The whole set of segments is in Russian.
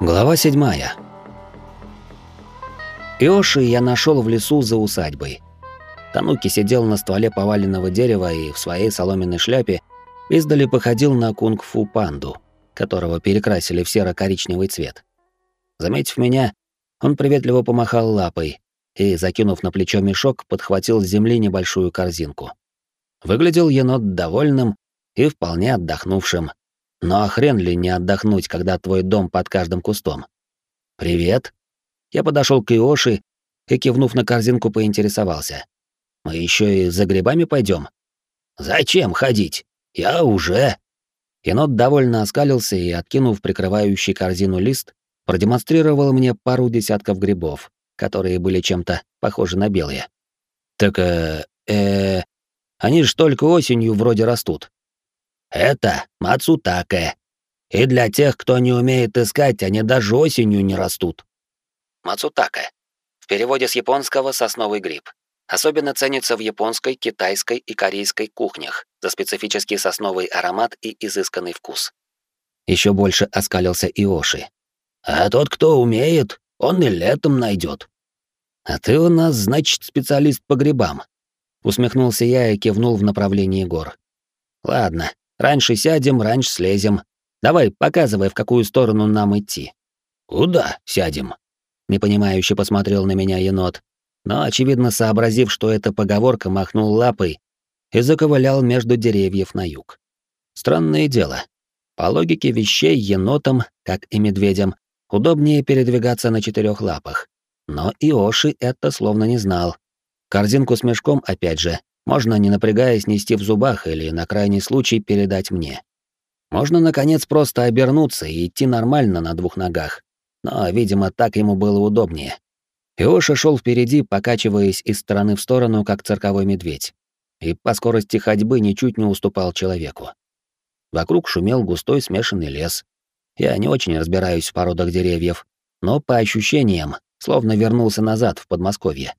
Глава седьмая. Иоши я нашел в лесу за усадьбой. Тануки сидел на стволе поваленного дерева и в своей соломенной шляпе издали походил на кунг-фу панду, которого перекрасили в серо-коричневый цвет. Заметив меня, он приветливо помахал лапой и, закинув на плечо мешок, подхватил с земли небольшую корзинку. Выглядел енот довольным и вполне отдохнувшим. Но а хрен ли не отдохнуть, когда твой дом под каждым кустом? «Привет». Я подошел к Иоши и, кивнув на корзинку, поинтересовался. «Мы еще и за грибами пойдем. «Зачем ходить? Я уже...» Енот довольно оскалился и, откинув прикрывающий корзину лист, продемонстрировал мне пару десятков грибов, которые были чем-то похожи на белые. «Так, э, э, они ж только осенью вроде растут. Это мацутаке. И для тех, кто не умеет искать, они даже осенью не растут. Мацутаке. В переводе с японского сосновый гриб. Особенно ценится в японской, китайской и корейской кухнях за специфический сосновый аромат и изысканный вкус. Еще больше оскалился Иоши. А тот, кто умеет, он и летом найдет. А ты у нас, значит, специалист по грибам. Усмехнулся я и кивнул в направлении гор. Ладно, Раньше сядем, раньше слезем. Давай, показывай, в какую сторону нам идти. Куда сядем? Непонимающе посмотрел на меня енот, но, очевидно, сообразив, что это поговорка, махнул лапой и заковылял между деревьев на юг. Странное дело. По логике вещей енотам, как и медведям, удобнее передвигаться на четырех лапах. Но Иоши это словно не знал. Корзинку с мешком, опять же, можно, не напрягаясь, нести в зубах или, на крайний случай, передать мне. Можно, наконец, просто обернуться и идти нормально на двух ногах. Но, видимо, так ему было удобнее. Иоша шел впереди, покачиваясь из стороны в сторону, как цирковой медведь. И по скорости ходьбы ничуть не уступал человеку. Вокруг шумел густой смешанный лес. Я не очень разбираюсь в породах деревьев, но по ощущениям, словно вернулся назад в Подмосковье.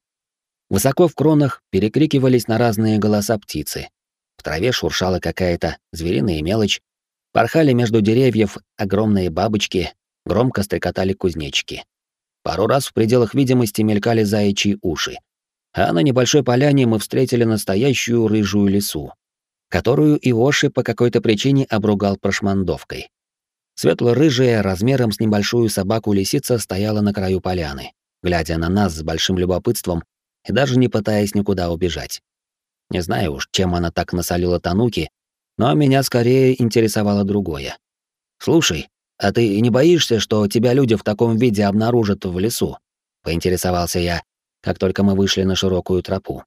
Высоко в кронах перекрикивались на разные голоса птицы. В траве шуршала какая-то звериная мелочь. Порхали между деревьев огромные бабочки, громко стрекотали кузнечики. Пару раз в пределах видимости мелькали заячьи уши. А на небольшой поляне мы встретили настоящую рыжую лису, которую Иоши по какой-то причине обругал прошмандовкой. Светло-рыжая, размером с небольшую собаку лисица стояла на краю поляны, глядя на нас с большим любопытством и даже не пытаясь никуда убежать. Не знаю уж, чем она так насолила Тануки, но меня скорее интересовало другое. «Слушай, а ты не боишься, что тебя люди в таком виде обнаружат в лесу?» — поинтересовался я, как только мы вышли на широкую тропу.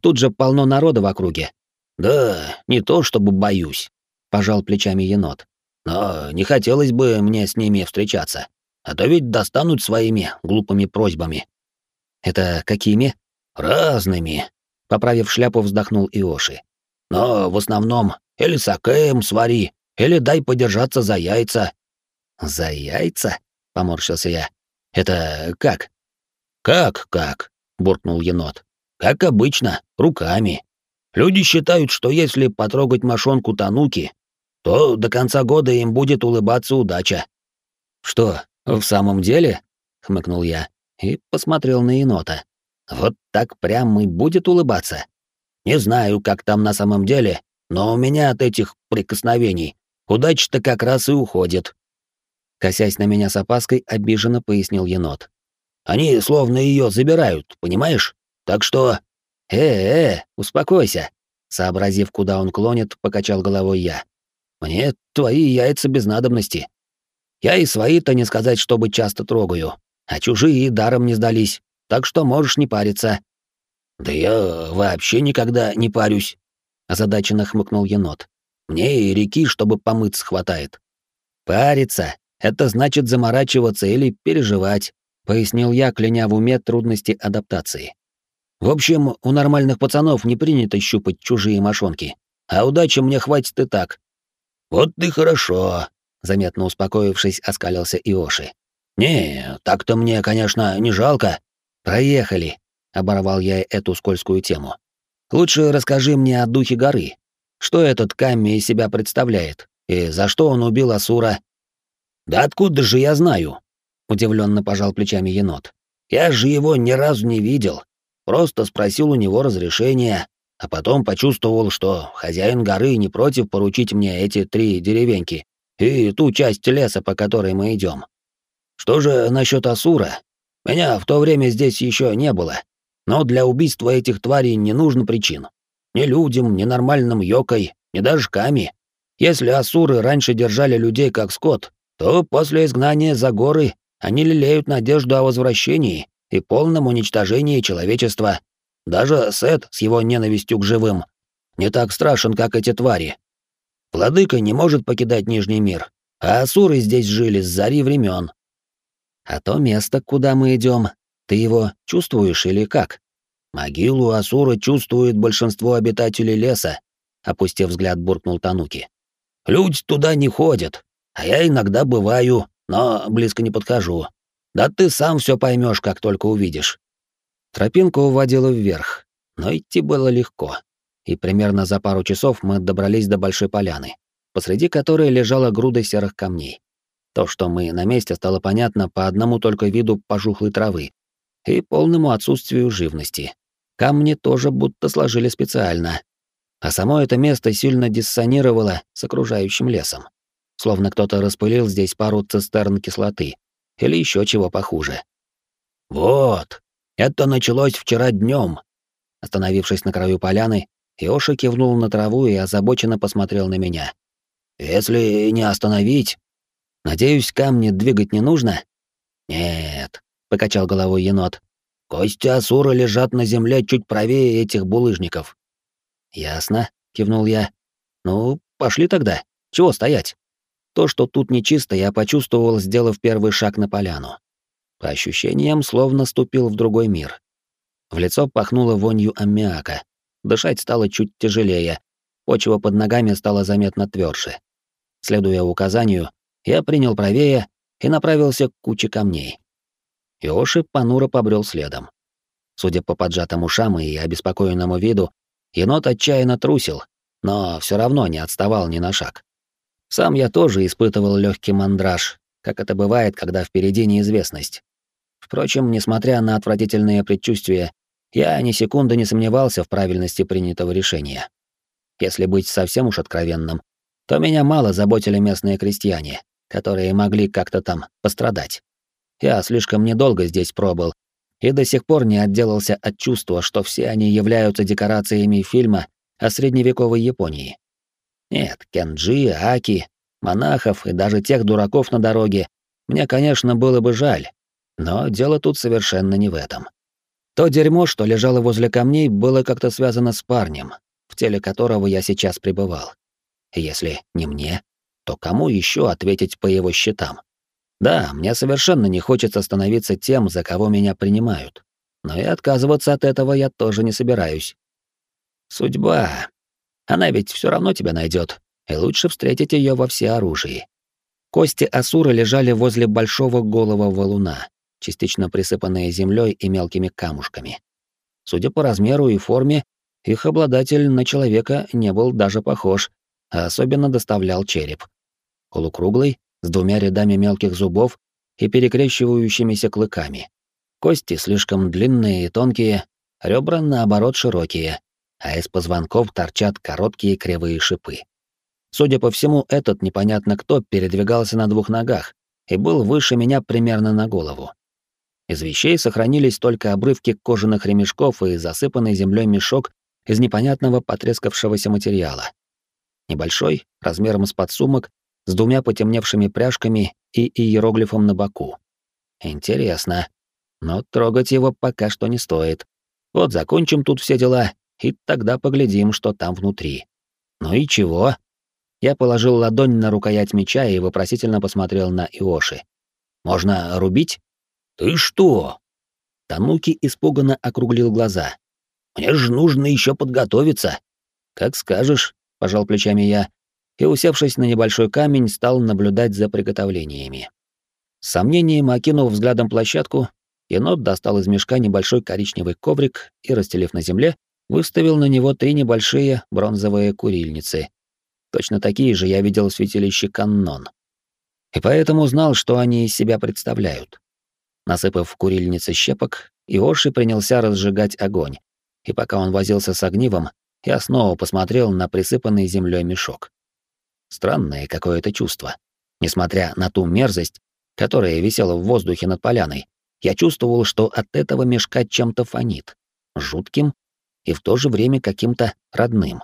«Тут же полно народа в округе». «Да, не то чтобы боюсь», — пожал плечами енот. «Но не хотелось бы мне с ними встречаться, а то ведь достанут своими глупыми просьбами». «Это какими?» «Разными», — поправив шляпу, вздохнул Иоши. «Но в основном или сакеем свари, или дай подержаться за яйца». «За яйца?» — поморщился я. «Это как?» «Как-как?» — буркнул енот. «Как обычно, руками. Люди считают, что если потрогать мошонку Тануки, то до конца года им будет улыбаться удача». «Что, в самом деле?» — хмыкнул я и посмотрел на енота. Вот так прямо и будет улыбаться. Не знаю, как там на самом деле, но у меня от этих прикосновений удача-то как раз и уходит. Косясь на меня с опаской, обиженно пояснил енот. Они словно ее забирают, понимаешь? Так что... Э-э, успокойся. Сообразив, куда он клонит, покачал головой я. Мне твои яйца без надобности. Я и свои-то не сказать, чтобы часто трогаю, а чужие даром не сдались так что можешь не париться». «Да я вообще никогда не парюсь», — озадаченно хмыкнул енот. «Мне и реки, чтобы помыться, хватает». «Париться — это значит заморачиваться или переживать», — пояснил я, кляня в уме трудности адаптации. «В общем, у нормальных пацанов не принято щупать чужие мошонки, а удачи мне хватит и так». «Вот ты хорошо», — заметно успокоившись, оскалился Иоши. «Не, так-то мне, конечно, не жалко, «Проехали», — оборвал я эту скользкую тему. «Лучше расскажи мне о духе горы. Что этот Камми из себя представляет? И за что он убил Асура?» Да откуда же я знаю? Удивленно пожал плечами енот. Я же его ни разу не видел. Просто спросил у него разрешения, а потом почувствовал, что хозяин горы не против поручить мне эти три деревеньки и ту часть леса, по которой мы идем. Что же насчет Асура? Меня в то время здесь еще не было, но для убийства этих тварей не нужно причин. Ни людям, ни нормальным йокой, ни даже ками. Если асуры раньше держали людей как скот, то после изгнания за горы они лелеют надежду о возвращении и полном уничтожении человечества. Даже Сет с его ненавистью к живым не так страшен, как эти твари. Владыка не может покидать Нижний мир, а асуры здесь жили с зари времен. А то место, куда мы идем, ты его чувствуешь или как? Могилу Асура чувствует большинство обитателей леса, опустив взгляд, буркнул Тануки. Люди туда не ходят, а я иногда бываю, но близко не подхожу. Да ты сам все поймешь, как только увидишь. Тропинка уводила вверх, но идти было легко. И примерно за пару часов мы добрались до большой поляны, посреди которой лежала груда серых камней. То, что мы на месте, стало понятно по одному только виду пожухлой травы и полному отсутствию живности. Камни тоже будто сложили специально. А само это место сильно диссонировало с окружающим лесом. Словно кто-то распылил здесь пару цистерн кислоты или еще чего похуже. «Вот, это началось вчера днем. Остановившись на краю поляны, Иоша кивнул на траву и озабоченно посмотрел на меня. «Если не остановить, Надеюсь, камни двигать не нужно? Нет, покачал головой енот. Кости Асура лежат на земле чуть правее этих булыжников. Ясно, кивнул я. Ну, пошли тогда. Чего стоять? То, что тут нечисто, я почувствовал, сделав первый шаг на поляну. По ощущениям, словно ступил в другой мир. В лицо пахнуло вонью аммиака. Дышать стало чуть тяжелее. Почва под ногами стала заметно тверже. Следуя указанию, я принял правее и направился к куче камней. Иоши понуро побрел следом. Судя по поджатым ушам и обеспокоенному виду, енот отчаянно трусил, но все равно не отставал ни на шаг. Сам я тоже испытывал легкий мандраж, как это бывает, когда впереди неизвестность. Впрочем, несмотря на отвратительные предчувствия, я ни секунды не сомневался в правильности принятого решения. Если быть совсем уж откровенным, то меня мало заботили местные крестьяне, которые могли как-то там пострадать. Я слишком недолго здесь пробыл и до сих пор не отделался от чувства, что все они являются декорациями фильма о средневековой Японии. Нет, Кенджи, Аки, монахов и даже тех дураков на дороге мне, конечно, было бы жаль, но дело тут совершенно не в этом. То дерьмо, что лежало возле камней, было как-то связано с парнем, в теле которого я сейчас пребывал. Если не мне, то кому еще ответить по его счетам? Да, мне совершенно не хочется становиться тем, за кого меня принимают. Но и отказываться от этого я тоже не собираюсь. Судьба. Она ведь все равно тебя найдет, и лучше встретить ее во всеоружии. Кости Асура лежали возле большого голого валуна, частично присыпанные землей и мелкими камушками. Судя по размеру и форме, их обладатель на человека не был даже похож, а особенно доставлял череп полукруглый, с двумя рядами мелких зубов и перекрещивающимися клыками. Кости слишком длинные и тонкие, ребра, наоборот, широкие, а из позвонков торчат короткие кривые шипы. Судя по всему, этот непонятно кто передвигался на двух ногах и был выше меня примерно на голову. Из вещей сохранились только обрывки кожаных ремешков и засыпанный землей мешок из непонятного потрескавшегося материала. Небольшой, размером с подсумок, с двумя потемневшими пряжками и иероглифом на боку. Интересно. Но трогать его пока что не стоит. Вот закончим тут все дела, и тогда поглядим, что там внутри. Ну и чего? Я положил ладонь на рукоять меча и вопросительно посмотрел на Иоши. «Можно рубить?» «Ты что?» Тануки испуганно округлил глаза. «Мне же нужно еще подготовиться». «Как скажешь», — пожал плечами я и, усевшись на небольшой камень, стал наблюдать за приготовлениями. С сомнением окинув взглядом площадку, енот достал из мешка небольшой коричневый коврик и, расстелив на земле, выставил на него три небольшие бронзовые курильницы. Точно такие же я видел в святилище Каннон. и поэтому знал, что они из себя представляют. Насыпав в курильнице щепок, Иоши принялся разжигать огонь, и пока он возился с огнивом, я снова посмотрел на присыпанный землей мешок. Странное какое-то чувство. Несмотря на ту мерзость, которая висела в воздухе над поляной, я чувствовал, что от этого мешка чем-то фонит. Жутким и в то же время каким-то родным.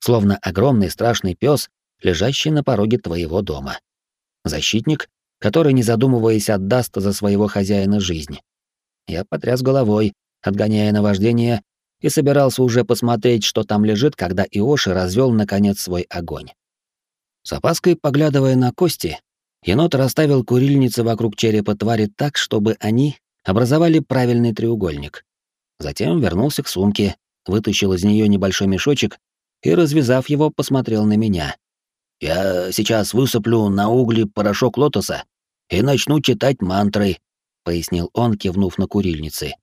Словно огромный страшный пес, лежащий на пороге твоего дома. Защитник, который, не задумываясь, отдаст за своего хозяина жизнь. Я потряс головой, отгоняя наваждение, и собирался уже посмотреть, что там лежит, когда Иоши развел наконец свой огонь. С опаской поглядывая на кости, енот расставил курильницы вокруг черепа твари так, чтобы они образовали правильный треугольник. Затем вернулся к сумке, вытащил из нее небольшой мешочек и, развязав его, посмотрел на меня. «Я сейчас высыплю на угли порошок лотоса и начну читать мантры», — пояснил он, кивнув на курильницы.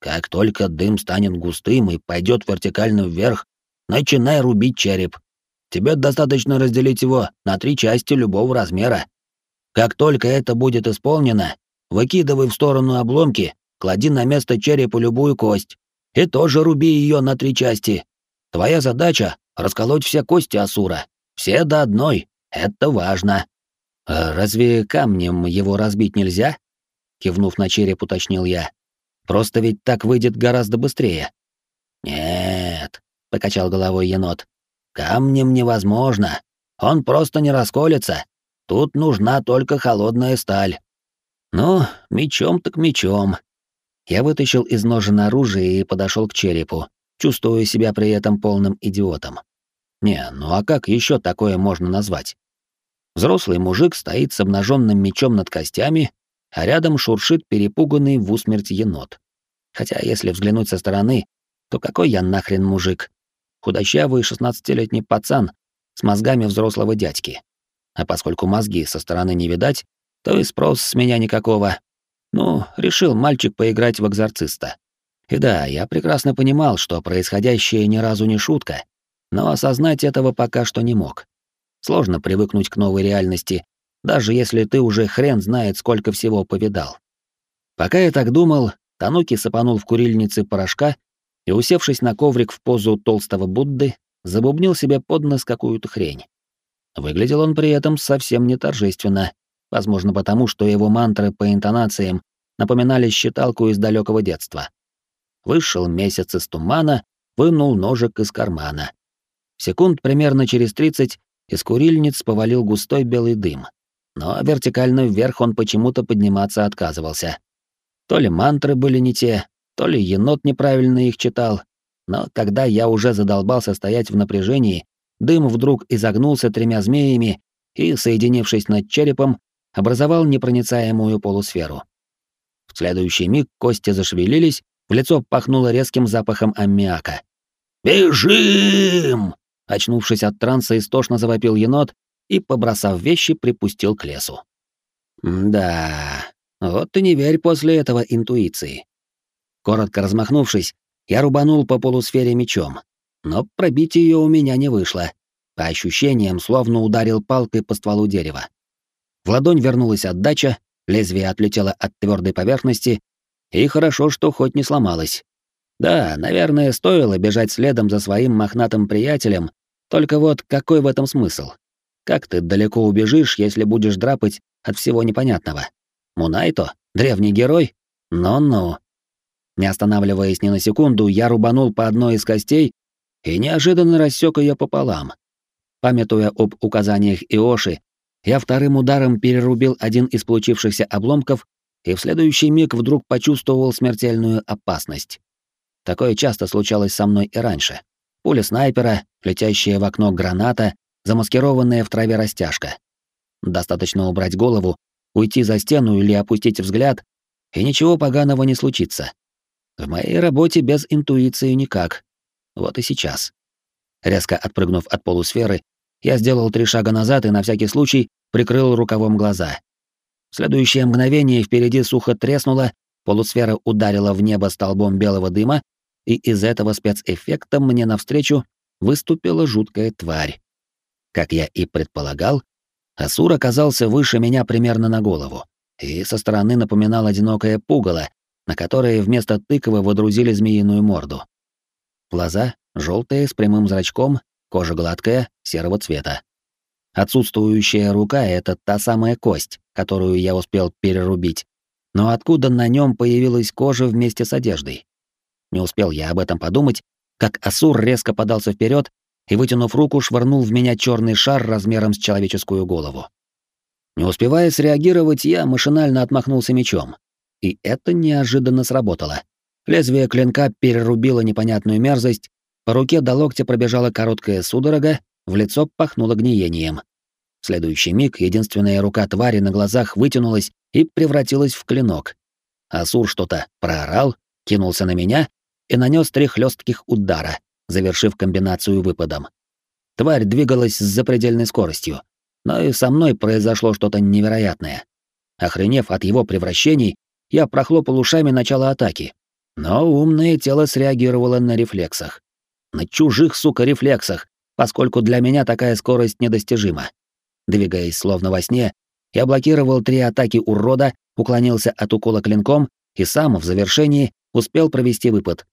«Как только дым станет густым и пойдет вертикально вверх, начинай рубить череп. Тебе достаточно разделить его на три части любого размера. Как только это будет исполнено, выкидывай в сторону обломки, клади на место черепа любую кость и тоже руби ее на три части. Твоя задача — расколоть все кости Асура. Все до одной. Это важно. А разве камнем его разбить нельзя? Кивнув на череп, уточнил я. Просто ведь так выйдет гораздо быстрее. Нет, покачал головой енот. Камнем невозможно. Он просто не расколется. Тут нужна только холодная сталь. Ну, мечом так мечом. Я вытащил из ножен оружие и подошел к черепу, чувствуя себя при этом полным идиотом. Не, ну а как еще такое можно назвать? Взрослый мужик стоит с обнаженным мечом над костями, а рядом шуршит перепуганный в усмерть енот. Хотя, если взглянуть со стороны, то какой я нахрен мужик? худощавый шестнадцатилетний пацан с мозгами взрослого дядьки. А поскольку мозги со стороны не видать, то и спрос с меня никакого. Ну, решил мальчик поиграть в экзорциста. И да, я прекрасно понимал, что происходящее ни разу не шутка, но осознать этого пока что не мог. Сложно привыкнуть к новой реальности, даже если ты уже хрен знает, сколько всего повидал. Пока я так думал, Тануки сыпанул в курильнице порошка и, усевшись на коврик в позу толстого Будды, забубнил себе под нос какую-то хрень. Выглядел он при этом совсем не торжественно, возможно потому, что его мантры по интонациям напоминали считалку из далекого детства. Вышел месяц из тумана, вынул ножик из кармана. Секунд примерно через тридцать из курильниц повалил густой белый дым, но вертикально вверх он почему-то подниматься отказывался. То ли мантры были не те, то ли енот неправильно их читал, но когда я уже задолбался стоять в напряжении, дым вдруг изогнулся тремя змеями и, соединившись над черепом, образовал непроницаемую полусферу. В следующий миг кости зашевелились, в лицо пахнуло резким запахом аммиака. «Бежим!» Очнувшись от транса, истошно завопил енот и, побросав вещи, припустил к лесу. «Да, вот ты не верь после этого интуиции. Коротко размахнувшись, я рубанул по полусфере мечом, но пробить ее у меня не вышло. По ощущениям, словно ударил палкой по стволу дерева. В ладонь вернулась отдача, лезвие отлетело от твердой поверхности, и хорошо, что хоть не сломалось. Да, наверное, стоило бежать следом за своим мохнатым приятелем, только вот какой в этом смысл? Как ты далеко убежишь, если будешь драпать от всего непонятного? Мунайто? Древний герой? Ну-ну. Не останавливаясь ни на секунду, я рубанул по одной из костей и неожиданно рассек ее пополам. Памятуя об указаниях Иоши, я вторым ударом перерубил один из получившихся обломков и в следующий миг вдруг почувствовал смертельную опасность. Такое часто случалось со мной и раньше. Пуля снайпера, летящая в окно граната, замаскированная в траве растяжка. Достаточно убрать голову, уйти за стену или опустить взгляд, и ничего поганого не случится. В моей работе без интуиции никак. Вот и сейчас. Резко отпрыгнув от полусферы, я сделал три шага назад и на всякий случай прикрыл рукавом глаза. В следующее мгновение впереди сухо треснуло, полусфера ударила в небо столбом белого дыма, и из этого спецэффекта мне навстречу выступила жуткая тварь. Как я и предполагал, Асур оказался выше меня примерно на голову, и со стороны напоминал одинокое пугало, на которое вместо тыквы водрузили змеиную морду. Глаза желтые с прямым зрачком, кожа гладкая, серого цвета. Отсутствующая рука — это та самая кость, которую я успел перерубить. Но откуда на нем появилась кожа вместе с одеждой? Не успел я об этом подумать, как Асур резко подался вперед и, вытянув руку, швырнул в меня черный шар размером с человеческую голову. Не успевая среагировать, я машинально отмахнулся мечом. И это неожиданно сработало. Лезвие клинка перерубило непонятную мерзость, по руке до локтя пробежала короткая судорога, в лицо пахнуло гниением. В следующий миг единственная рука твари на глазах вытянулась и превратилась в клинок. Асур что-то проорал, кинулся на меня и нанес три хлестких удара, завершив комбинацию выпадом. Тварь двигалась с запредельной скоростью, но и со мной произошло что-то невероятное. Охренев от его превращений, я прохлопал ушами начало атаки, но умное тело среагировало на рефлексах. На чужих, сука, рефлексах, поскольку для меня такая скорость недостижима. Двигаясь словно во сне, я блокировал три атаки урода, уклонился от укола клинком и сам в завершении успел провести выпад.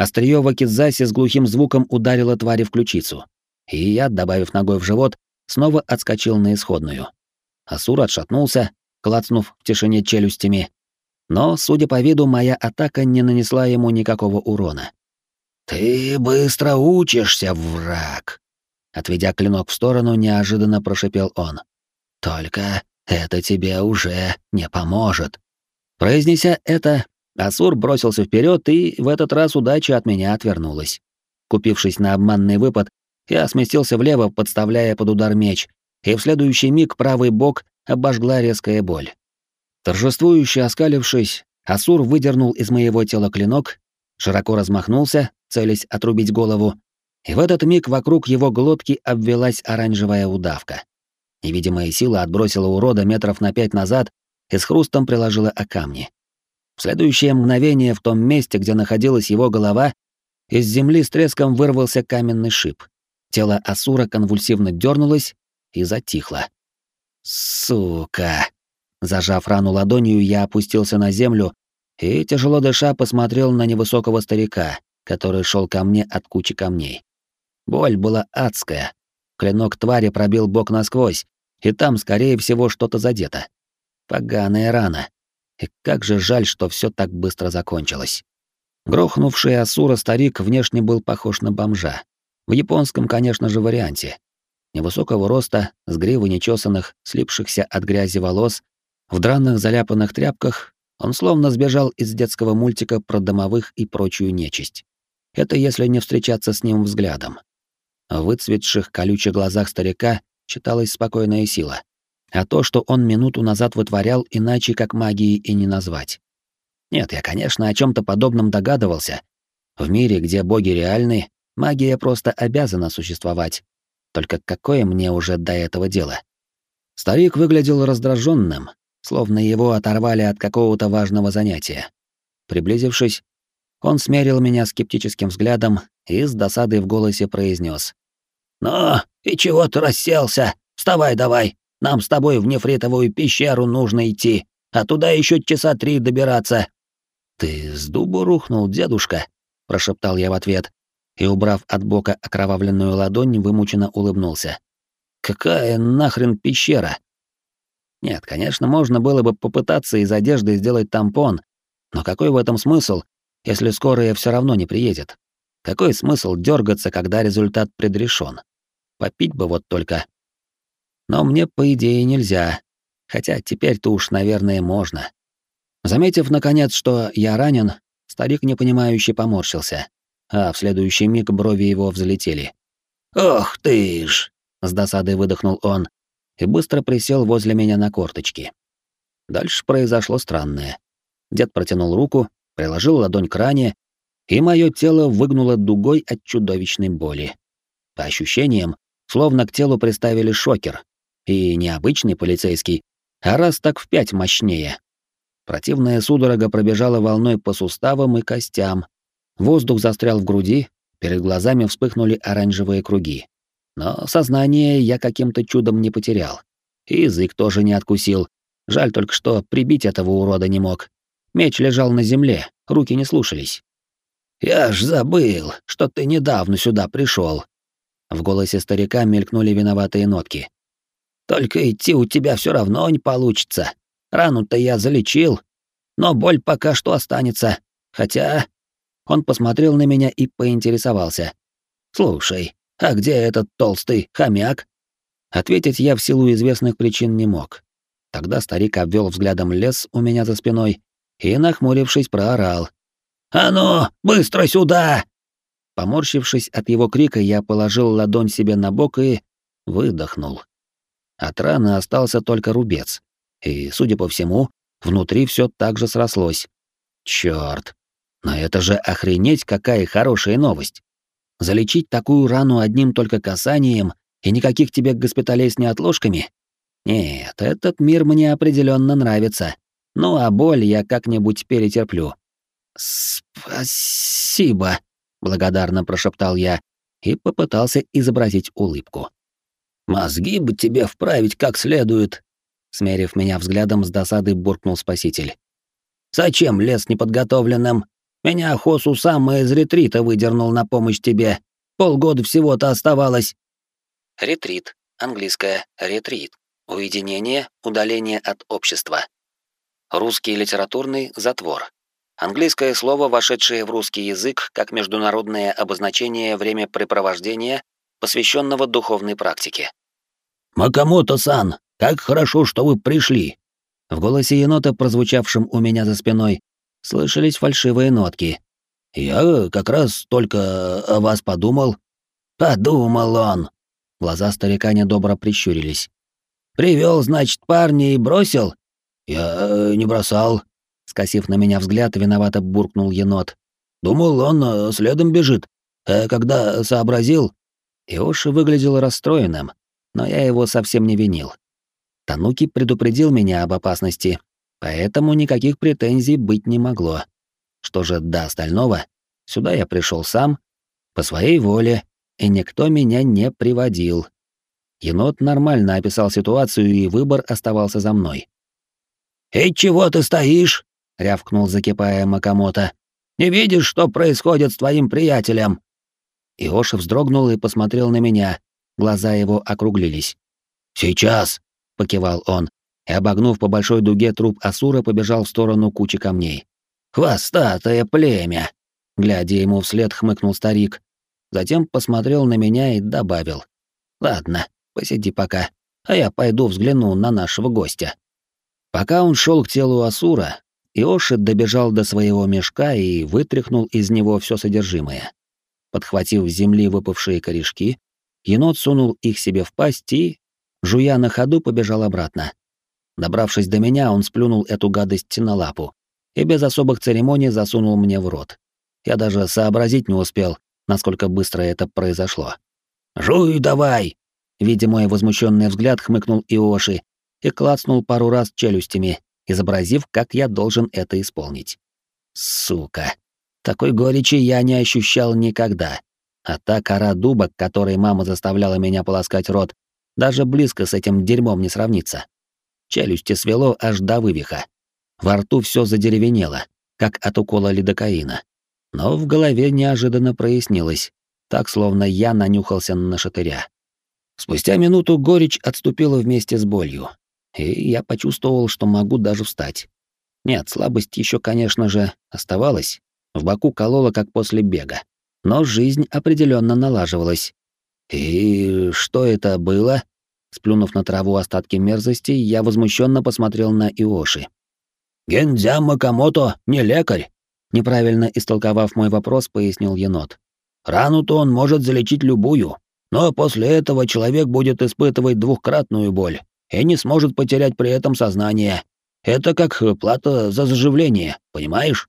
Остриё Вакидзаси с глухим звуком ударило твари в ключицу. И я, добавив ногой в живот, снова отскочил на исходную. Асур отшатнулся, клацнув в тишине челюстями. Но, судя по виду, моя атака не нанесла ему никакого урона. «Ты быстро учишься, враг!» Отведя клинок в сторону, неожиданно прошипел он. «Только это тебе уже не поможет». Произнеся это, Асур бросился вперед, и в этот раз удача от меня отвернулась. Купившись на обманный выпад, я сместился влево, подставляя под удар меч, и в следующий миг правый бок обожгла резкая боль. Торжествующе оскалившись, Асур выдернул из моего тела клинок, широко размахнулся, целясь отрубить голову, и в этот миг вокруг его глотки обвелась оранжевая удавка. Невидимая сила отбросила урода метров на пять назад и с хрустом приложила о камни. Следующее мгновение в том месте, где находилась его голова, из земли с треском вырвался каменный шип. Тело Асура конвульсивно дернулось и затихло. «Сука!» Зажав рану ладонью, я опустился на землю и, тяжело дыша, посмотрел на невысокого старика, который шел ко мне от кучи камней. Боль была адская. Клинок твари пробил бок насквозь, и там, скорее всего, что-то задето. Поганая рана. И как же жаль, что все так быстро закончилось. Грохнувший Асура старик внешне был похож на бомжа. В японском, конечно же, варианте. Невысокого роста, с гривы нечесанных, слипшихся от грязи волос, в драных заляпанных тряпках, он словно сбежал из детского мультика про домовых и прочую нечисть. Это если не встречаться с ним взглядом. В выцветших колючих глазах старика читалась спокойная сила. А то, что он минуту назад вытворял, иначе как магией и не назвать. Нет, я, конечно, о чем то подобном догадывался. В мире, где боги реальны, магия просто обязана существовать. Только какое мне уже до этого дело? Старик выглядел раздраженным, словно его оторвали от какого-то важного занятия. Приблизившись, он смерил меня скептическим взглядом и с досадой в голосе произнес: «Ну, и чего ты расселся? Вставай давай, нам с тобой в нефритовую пещеру нужно идти, а туда еще часа три добираться». «Ты с дубу рухнул, дедушка?» — прошептал я в ответ, и, убрав от бока окровавленную ладонь, вымученно улыбнулся. «Какая нахрен пещера?» Нет, конечно, можно было бы попытаться из одежды сделать тампон, но какой в этом смысл, если скорая все равно не приедет? Какой смысл дергаться, когда результат предрешен? Попить бы вот только. Но мне, по идее, нельзя. Хотя теперь-то уж, наверное, можно. Заметив, наконец, что я ранен, старик непонимающе поморщился, а в следующий миг брови его взлетели. «Ох ты ж!» — с досадой выдохнул он и быстро присел возле меня на корточки. Дальше произошло странное. Дед протянул руку, приложил ладонь к ране, и мое тело выгнуло дугой от чудовищной боли. По ощущениям, словно к телу приставили шокер. И не обычный полицейский, а раз так в пять мощнее. Противная судорога пробежала волной по суставам и костям. Воздух застрял в груди, перед глазами вспыхнули оранжевые круги. Но сознание я каким-то чудом не потерял. И язык тоже не откусил. Жаль только, что прибить этого урода не мог. Меч лежал на земле, руки не слушались. «Я ж забыл, что ты недавно сюда пришел. В голосе старика мелькнули виноватые нотки. «Только идти у тебя все равно не получится. Рану-то я залечил, но боль пока что останется. Хотя...» Он посмотрел на меня и поинтересовался. «Слушай, а где этот толстый хомяк?» Ответить я в силу известных причин не мог. Тогда старик обвел взглядом лес у меня за спиной и, нахмурившись, проорал. «А ну, быстро сюда!» Поморщившись от его крика, я положил ладонь себе на бок и выдохнул. От раны остался только рубец. И, судя по всему, внутри все так же срослось. Чёрт! Но это же охренеть какая хорошая новость! Залечить такую рану одним только касанием и никаких тебе госпиталей с неотложками? Нет, этот мир мне определенно нравится. Ну а боль я как-нибудь перетерплю. Спасибо, благодарно прошептал я и попытался изобразить улыбку. Мозги бы тебе вправить как следует, смерив меня взглядом с досады буркнул спаситель. Зачем лес неподготовленным? Меня Хосу сам из ретрита выдернул на помощь тебе. Полгода всего-то оставалось. Ретрит. Английское ретрит. Уединение, удаление от общества. Русский литературный затвор. Английское слово, вошедшее в русский язык как международное обозначение времяпрепровождения, посвященного духовной практике. «Макамото-сан, как хорошо, что вы пришли!» В голосе енота, прозвучавшем у меня за спиной, слышались фальшивые нотки. «Я как раз только о вас подумал». «Подумал он!» Глаза старика недобро прищурились. «Привел, значит, парня и бросил?» «Я не бросал», Скосив на меня взгляд, виновато буркнул енот. «Думал, он э, следом бежит. А когда сообразил...» Иоши выглядел расстроенным, но я его совсем не винил. Тануки предупредил меня об опасности, поэтому никаких претензий быть не могло. Что же до остального, сюда я пришел сам, по своей воле, и никто меня не приводил. Енот нормально описал ситуацию, и выбор оставался за мной. «И чего ты стоишь?» рявкнул, закипая Макамото. «Не видишь, что происходит с твоим приятелем?» Иоши вздрогнул и посмотрел на меня. Глаза его округлились. «Сейчас!» — покивал он, и, обогнув по большой дуге труп Асура, побежал в сторону кучи камней. «Хвостатое племя!» Глядя ему вслед, хмыкнул старик. Затем посмотрел на меня и добавил. «Ладно, посиди пока, а я пойду взгляну на нашего гостя». Пока он шел к телу Асура, Иоши добежал до своего мешка и вытряхнул из него все содержимое. Подхватив с земли выпавшие корешки, енот сунул их себе в пасть и, жуя на ходу, побежал обратно. Добравшись до меня, он сплюнул эту гадость на лапу и без особых церемоний засунул мне в рот. Я даже сообразить не успел, насколько быстро это произошло. «Жуй давай!» Видя мой возмущенный взгляд, хмыкнул Иоши и клацнул пару раз челюстями, изобразив, как я должен это исполнить. Сука. Такой горечи я не ощущал никогда. А та кора дуба, которой мама заставляла меня полоскать рот, даже близко с этим дерьмом не сравнится. Челюсти свело аж до вывиха. Во рту все задеревенело, как от укола лидокаина. Но в голове неожиданно прояснилось, так словно я нанюхался на шатыря. Спустя минуту горечь отступила вместе с болью, и я почувствовал, что могу даже встать. Нет, слабость еще, конечно же, оставалась. В боку колола, как после бега. Но жизнь определенно налаживалась. И что это было? Сплюнув на траву остатки мерзости, я возмущенно посмотрел на Иоши. «Гензя Макамото не лекарь», — неправильно истолковав мой вопрос, пояснил енот. «Рану-то он может залечить любую, но после этого человек будет испытывать двухкратную боль и не сможет потерять при этом сознание. Это как плата за заживление, понимаешь?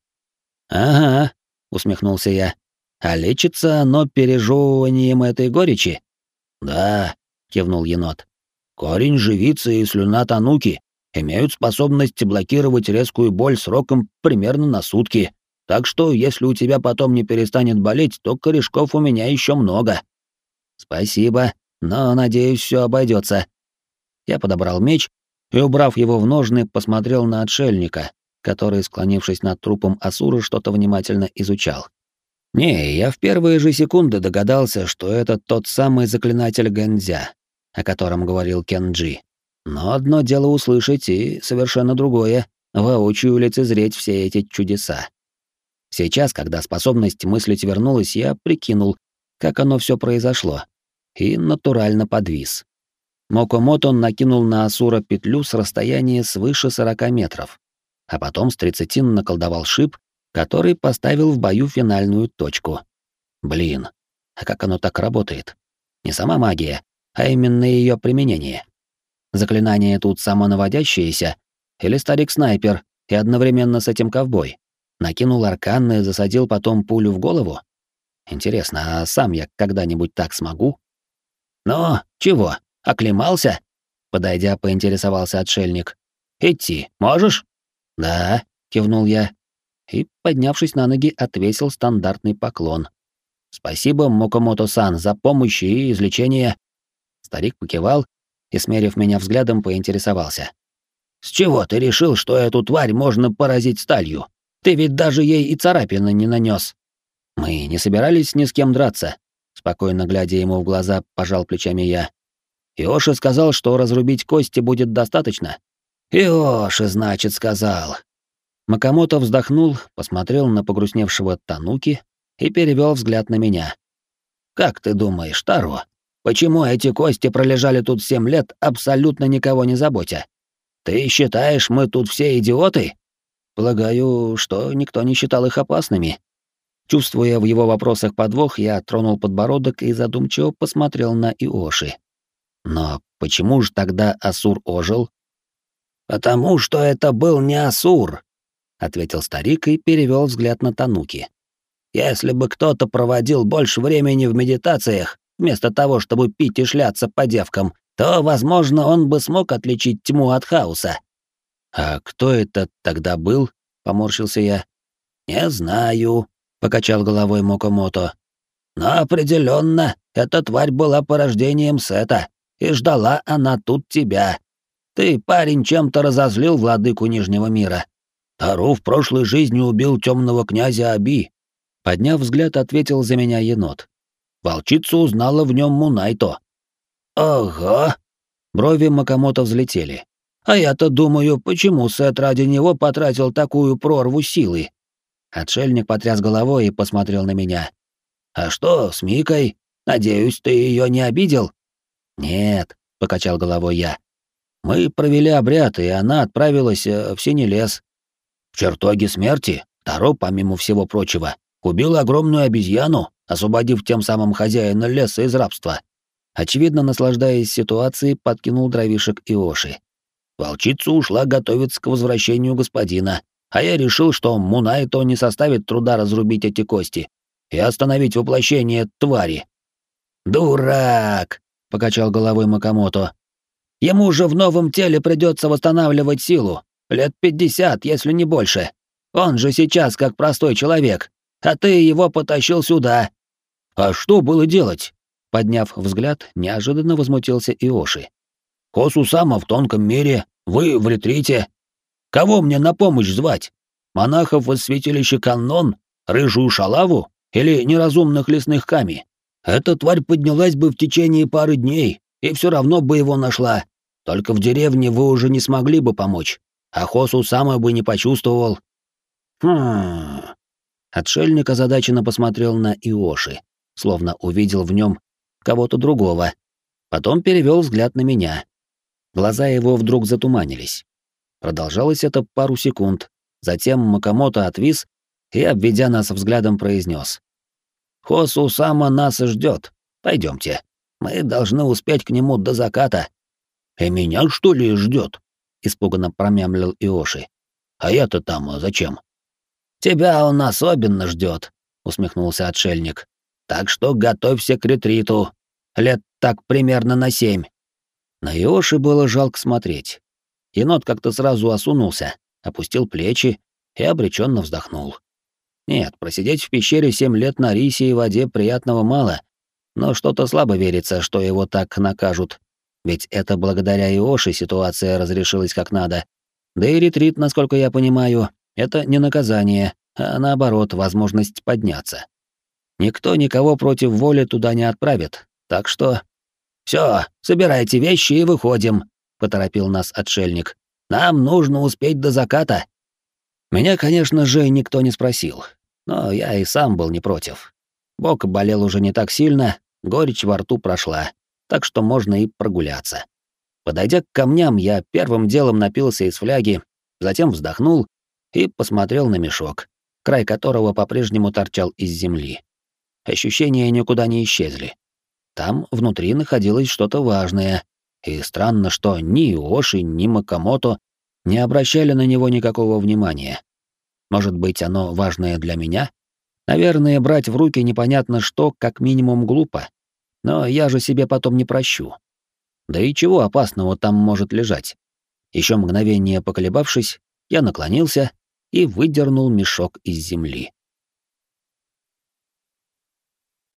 Ага, усмехнулся я. А лечится оно пережевыванием этой горечи? Да, кивнул енот. Корень живицы и слюна тануки имеют способность блокировать резкую боль сроком примерно на сутки. Так что, если у тебя потом не перестанет болеть, то корешков у меня еще много. Спасибо, но надеюсь, все обойдется. Я подобрал меч и, убрав его в ножны, посмотрел на отшельника, который, склонившись над трупом Асуры, что-то внимательно изучал. Не, я в первые же секунды догадался, что это тот самый заклинатель Гэнзя, о котором говорил Кенджи. Но одно дело услышать, и совершенно другое — воочию лицезреть все эти чудеса. Сейчас, когда способность мыслить вернулась, я прикинул, как оно все произошло, и натурально подвис. Мокомото накинул на Асура петлю с расстояния свыше 40 метров, а потом с 30 наколдовал шип, который поставил в бою финальную точку. Блин, а как оно так работает? Не сама магия, а именно ее применение. Заклинание тут самонаводящееся, или старик-снайпер и одновременно с этим ковбой. Накинул аркан и засадил потом пулю в голову? Интересно, а сам я когда-нибудь так смогу? «Ну, чего, оклемался?» Подойдя, поинтересовался отшельник. «Идти можешь?» «Да», — кивнул я. И, поднявшись на ноги, отвесил стандартный поклон. «Спасибо, Мокомото-сан, за помощь и излечение». Старик покивал и, смерив меня взглядом, поинтересовался. «С чего ты решил, что эту тварь можно поразить сталью? Ты ведь даже ей и царапины не нанес. «Мы не собирались ни с кем драться», — спокойно глядя ему в глаза, пожал плечами я. «Иоши сказал, что разрубить кости будет достаточно». «Иоши, значит, сказал». Макамото вздохнул, посмотрел на погрустневшего Тануки и перевел взгляд на меня. «Как ты думаешь, Таро, почему эти кости пролежали тут семь лет, абсолютно никого не заботя? Ты считаешь, мы тут все идиоты?» Полагаю, что никто не считал их опасными. Чувствуя в его вопросах подвох, я тронул подбородок и задумчиво посмотрел на Иоши. Но почему же тогда Асур ожил? «Потому что это был не Асур», — ответил старик и перевел взгляд на Тануки. «Если бы кто-то проводил больше времени в медитациях, вместо того, чтобы пить и шляться по девкам, то, возможно, он бы смог отличить тьму от хаоса. «А кто это тогда был?» — поморщился я. «Не знаю», — покачал головой Мокомото. «Но определенно эта тварь была порождением Сета, и ждала она тут тебя. Ты, парень, чем-то разозлил владыку Нижнего мира. Тару в прошлой жизни убил темного князя Аби». Подняв взгляд, ответил за меня енот. Волчица узнала в нем Мунайто. «Ого!» Брови Макамото взлетели. А я-то думаю, почему Сет ради него потратил такую прорву силы?» Отшельник потряс головой и посмотрел на меня. «А что с Микой? Надеюсь, ты ее не обидел?» «Нет», — покачал головой я. «Мы провели обряд, и она отправилась э, в Синий лес. В чертоге смерти Таро, помимо всего прочего, убил огромную обезьяну, освободив тем самым хозяина леса из рабства». Очевидно, наслаждаясь ситуацией, подкинул дровишек Иоши. Волчица ушла готовиться к возвращению господина, а я решил, что Мунайто не составит труда разрубить эти кости и остановить воплощение твари. «Дурак!» — покачал головой Макамото. «Ему же в новом теле придется восстанавливать силу. Лет пятьдесят, если не больше. Он же сейчас как простой человек, а ты его потащил сюда». «А что было делать?» Подняв взгляд, неожиданно возмутился Иоши. «Косу сама в тонком мире, вы в ретрите. Кого мне на помощь звать? Монахов из святилища Каннон? Рыжую шалаву? Или неразумных лесных ками? Эта тварь поднялась бы в течение пары дней, и все равно бы его нашла. Только в деревне вы уже не смогли бы помочь, а Хосу сама бы не почувствовал. Хм. Отшельник озадаченно посмотрел на Иоши, словно увидел в нем кого-то другого. Потом перевел взгляд на меня. Глаза его вдруг затуманились. Продолжалось это пару секунд. Затем Макамото отвис и, обведя нас взглядом, произнес: «Хосу сама нас ждет. Пойдемте. Мы должны успеть к нему до заката». «И меня, что ли, ждет? Испуганно промямлил Иоши. «А я-то там а зачем?» «Тебя он особенно ждет, усмехнулся отшельник. «Так что готовься к ретриту. Лет так примерно на семь. На Иоши было жалко смотреть. Енот как-то сразу осунулся, опустил плечи и обреченно вздохнул. Нет, просидеть в пещере семь лет на рисе и воде приятного мало, но что-то слабо верится, что его так накажут. Ведь это благодаря Иоши ситуация разрешилась как надо. Да и ретрит, насколько я понимаю, это не наказание, а наоборот, возможность подняться. Никто никого против воли туда не отправит, так что... «Все, собирайте вещи и выходим», — поторопил нас отшельник. «Нам нужно успеть до заката». Меня, конечно же, никто не спросил, но я и сам был не против. Бок болел уже не так сильно, горечь во рту прошла, так что можно и прогуляться. Подойдя к камням, я первым делом напился из фляги, затем вздохнул и посмотрел на мешок, край которого по-прежнему торчал из земли. Ощущения никуда не исчезли. Там внутри находилось что-то важное, и странно, что ни Оши, ни Макамото не обращали на него никакого внимания. Может быть, оно важное для меня? Наверное, брать в руки непонятно что, как минимум глупо. Но я же себе потом не прощу. Да и чего опасного там может лежать? Еще мгновение поколебавшись, я наклонился и выдернул мешок из земли.